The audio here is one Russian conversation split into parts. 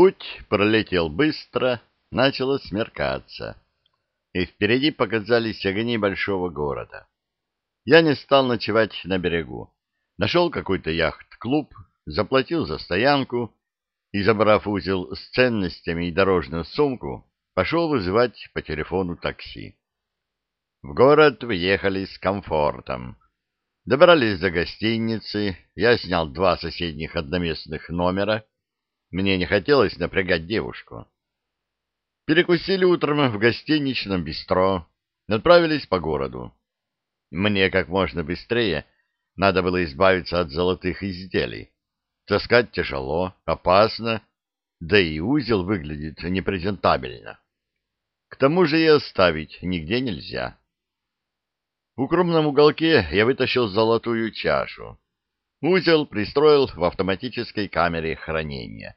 Путь пролетел быстро, начало смеркаться, и впереди показались огни большого города. Я не стал ночевать на берегу. Нашел какой-то яхт-клуб, заплатил за стоянку и, забрав узел с ценностями и дорожную сумку, пошел вызывать по телефону такси. В город въехали с комфортом. Добрались до гостиницы, я снял два соседних одноместных номера. Мне не хотелось напрягать девушку. Перекусили утром в гостиничном бистро, отправились по городу. Мне как можно быстрее надо было избавиться от золотых изделий. Таскать тяжело, опасно, да и узел выглядит непрезентабельно. К тому же и оставить нигде нельзя. В укромном уголке я вытащил золотую чашу. Узел пристроил в автоматической камере хранения.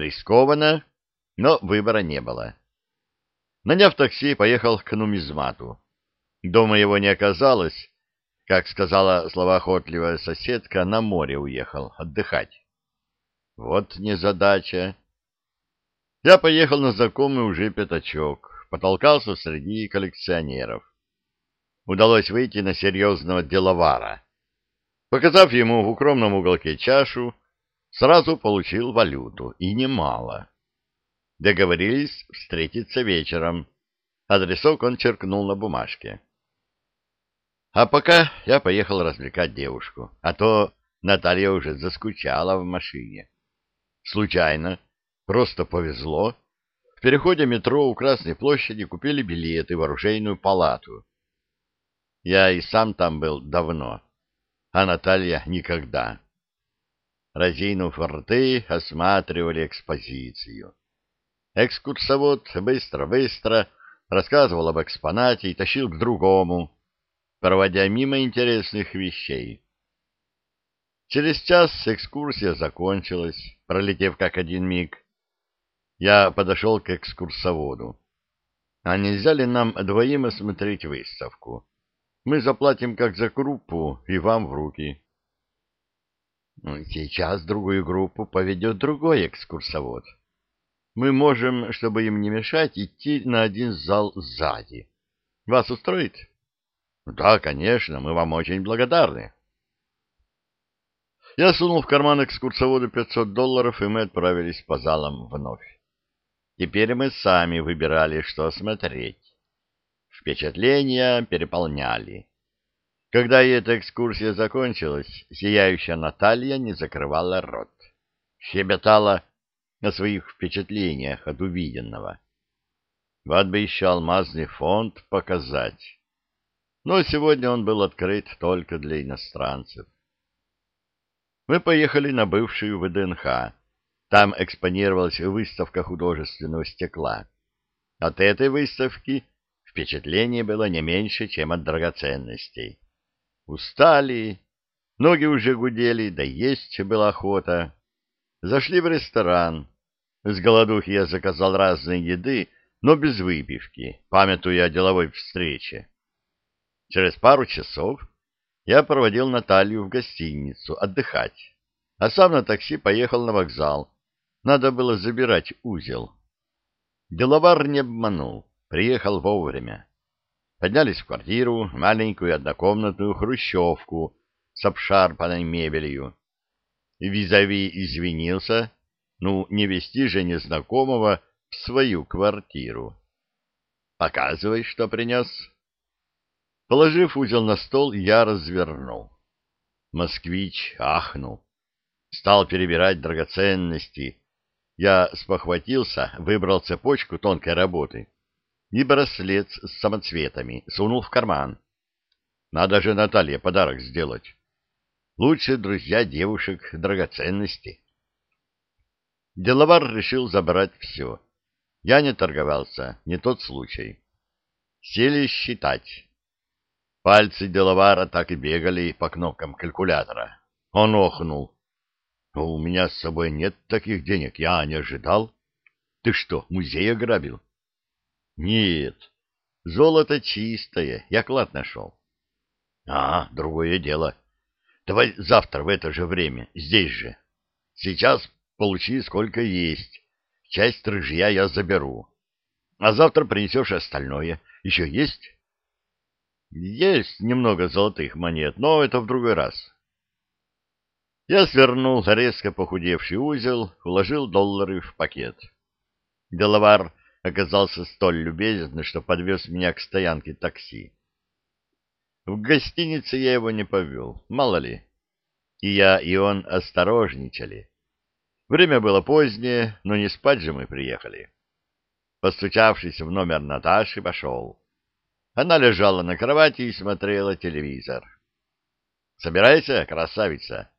Рискованно, но выбора не было. Наняв такси, поехал к нумизмату. Дома его не оказалось, как сказала словоохотливая соседка, на море уехал отдыхать. Вот незадача. Я поехал на знакомый уже пятачок, потолкался среди коллекционеров. Удалось выйти на серьезного деловара. Показав ему в укромном уголке чашу, сразу получил валюту, и немало. Договорились встретиться вечером. Адресок он черкнул на бумажке. А пока я поехал развлекать девушку, а то Наталья уже заскучала в машине. Случайно, просто повезло. В переходе метро у Красной площади купили билеты в оружейную палату. Я и сам там был давно, а Наталья никогда. Разинув рты, осматривали экспозицию. Экскурсовод быстро-быстро рассказывал об экспонате и тащил к другому, проводя мимо интересных вещей. Через час экскурсия закончилась, пролетев как один миг. Я подошел к экскурсоводу. А нельзя ли нам двоим осмотреть выставку? Мы заплатим как за группу и вам в руки. Ну, сейчас другую группу поведет другой экскурсовод. Мы можем, чтобы им не мешать, идти на один зал сзади. Вас устроит? Да, конечно, мы вам очень благодарны. Я сунул в карман экскурсоводу 500 долларов, и мы отправились по залам вновь. Теперь мы сами выбирали, что смотреть. Впечатления переполняли. Когда эта экскурсия закончилась, сияющая Наталья не закрывала рот. Щебетала о своих впечатлениях от увиденного. Вот бы еще алмазный фонд показать но сегодня он был открыт только для иностранцев. Мы поехали на бывшую ВДНХ. Там экспонировалась выставка художественного стекла. От этой выставки впечатление было не меньше, чем от драгоценностей. Устали, ноги уже гудели, да есть была охота. Зашли в ресторан. С голодухи я заказал разные еды, но без выпивки, памятуя о деловой встрече. Через пару часов я проводил Наталью в гостиницу отдыхать, а сам на такси поехал на вокзал. Надо было забирать узел. Деловар не обманул, приехал вовремя. Поднялись в квартиру, маленькую однокомнатную хрущевку с обшарпанной мебелью. Визави извинился, ну, не вести же незнакомого в свою квартиру. «Показывай, что принес». Положив узел на стол, я развернул. Москвич ахнул. Стал перебирать драгоценности. Я спохватился, выбрал цепочку тонкой работы и браслет с самоцветами сунул в карман. Надо же Наталье подарок сделать. Лучшие друзья девушек драгоценности. Деловар решил забрать все. Я не торговался, не тот случай. Сели считать. Пальцы деловара так и бегали по кнопкам калькулятора. Он охнул. «Ну, — У меня с собой нет таких денег, я не ожидал. Ты что, музей ограбил? — Нет, золото чистое, я клад нашел. — А, другое дело. Давай завтра в это же время, здесь же. Сейчас получи сколько есть. часть рыжья я заберу. А завтра принесешь остальное. Еще есть? Есть немного золотых монет, но это в другой раз. Я свернул резко похудевший узел, уложил доллары в пакет. Деловар оказался столь любезен, что подвез меня к стоянке такси. В гостинице я его не повел, мало ли. И я, и он осторожничали. Время было позднее, но не спать же мы приехали. Постучавшись в номер Наташи, пошел. Она лежала на кровати и смотрела телевизор. «Собирайся, красавица.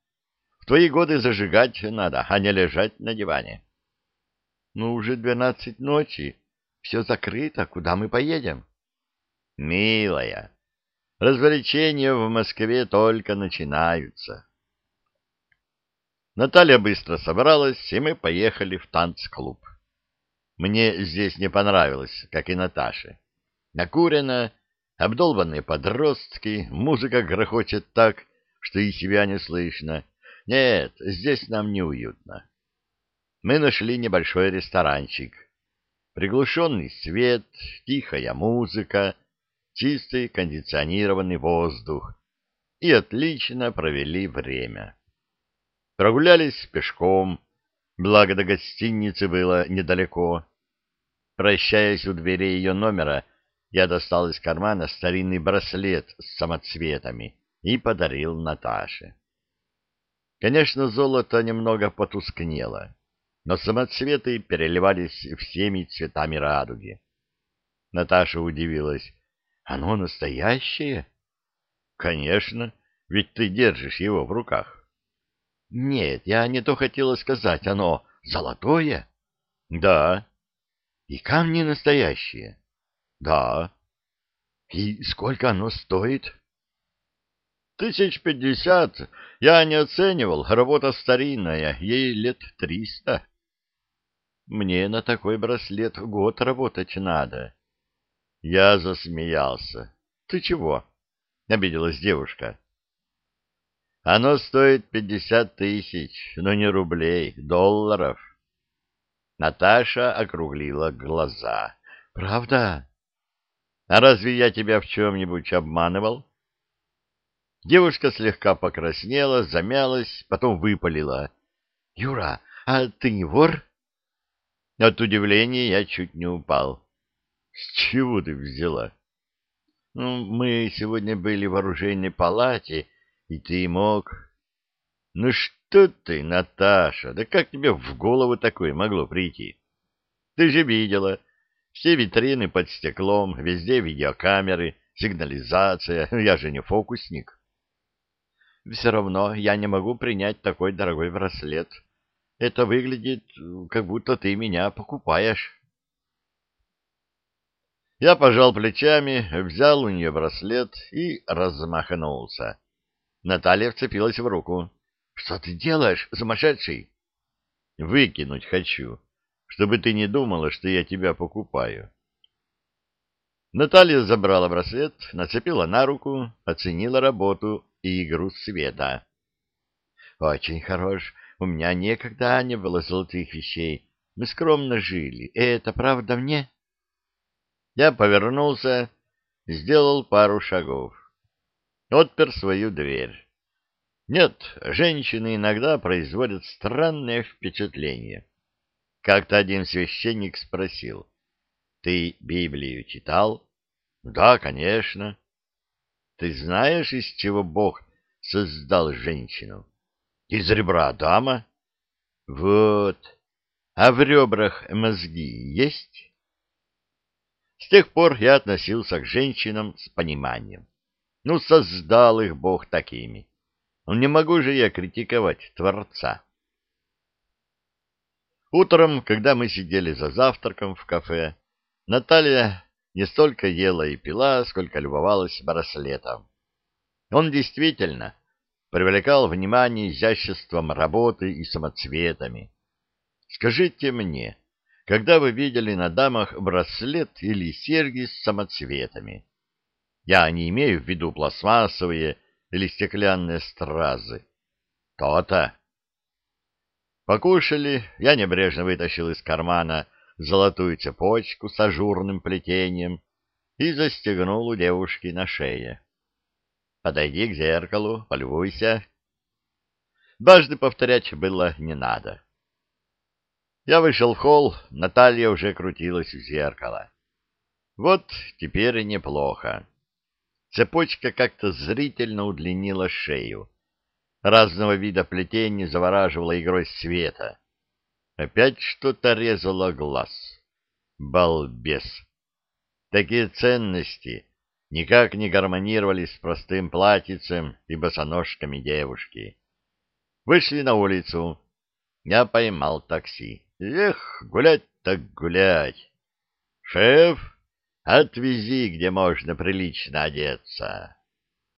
В твои годы зажигать надо, а не лежать на диване». «Ну, уже двенадцать ночи. Все закрыто. Куда мы поедем?» «Милая, развлечения в Москве только начинаются». Наталья быстро собралась, и мы поехали в танцклуб. Мне здесь не понравилось, как и Наташе. Накурено, обдолбанные подростки, музыка грохочет так, что и себя не слышно. Нет, здесь нам неуютно. Мы нашли небольшой ресторанчик. Приглушенный свет, тихая музыка, чистый кондиционированный воздух. И отлично провели время. Прогулялись пешком, благо до гостиницы было недалеко. Прощаясь у двери ее номера, я достал из кармана старинный браслет с самоцветами и подарил Наташе. Конечно, золото немного потускнело, но самоцветы переливались всеми цветами радуги. Наташа удивилась. «Оно настоящее?» «Конечно, ведь ты держишь его в руках». «Нет, я не то хотела сказать. Оно золотое?» «Да». «И камни настоящие?» Да. И сколько оно стоит? Тысяч пятьдесят. Я не оценивал. Работа старинная. Ей лет триста. Мне на такой браслет год работать надо. Я засмеялся. Ты чего? Обиделась девушка. Оно стоит пятьдесят тысяч, но не рублей, долларов. Наташа округлила глаза. Правда? А разве я тебя в чем-нибудь обманывал? Девушка слегка покраснела, замялась, потом выпалила. — Юра, а ты не вор? От удивления я чуть не упал. — С чего ты взяла? — Ну, мы сегодня были в оружейной палате, и ты мог... — Ну что ты, Наташа, да как тебе в голову такое могло прийти? Ты же видела, все витрины под стеклом, везде видеокамеры, сигнализация. Я же не фокусник. Все равно я не могу принять такой дорогой браслет. Это выглядит, как будто ты меня покупаешь. Я пожал плечами, взял у нее браслет и размахнулся. Наталья вцепилась в руку. — Что ты делаешь, сумасшедший? — Выкинуть хочу чтобы ты не думала, что я тебя покупаю. Наталья забрала браслет, нацепила на руку, оценила работу и игру света. — Очень хорош. У меня никогда не было золотых вещей. Мы скромно жили. Это правда мне? Я повернулся, сделал пару шагов. Отпер свою дверь. Нет, женщины иногда производят странное впечатление. Как-то один священник спросил, «Ты Библию читал?» «Да, конечно». «Ты знаешь, из чего Бог создал женщину?» «Из ребра Адама». «Вот. А в ребрах мозги есть?» С тех пор я относился к женщинам с пониманием. Ну, создал их Бог такими. Ну, не могу же я критиковать Творца. Утром, когда мы сидели за завтраком в кафе, Наталья не столько ела и пила, сколько любовалась браслетом. Он действительно привлекал внимание изяществом работы и самоцветами. Скажите мне, когда вы видели на дамах браслет или серьги с самоцветами? Я не имею в виду пластмассовые или стеклянные стразы. То-то. Покушали, я небрежно вытащил из кармана золотую цепочку с ажурным плетением и застегнул у девушки на шее. «Подойди к зеркалу, полюбуйся». Дважды повторять было не надо. Я вышел в холл, Наталья уже крутилась у зеркала. Вот теперь и неплохо. Цепочка как-то зрительно удлинила шею. Разного вида плетение завораживало игрой света. Опять что-то резало глаз. Балбес! Такие ценности никак не гармонировали с простым платьицем и босоножками девушки. Вышли на улицу. Я поймал такси. Эх, гулять так гулять. Шеф, отвези, где можно прилично одеться.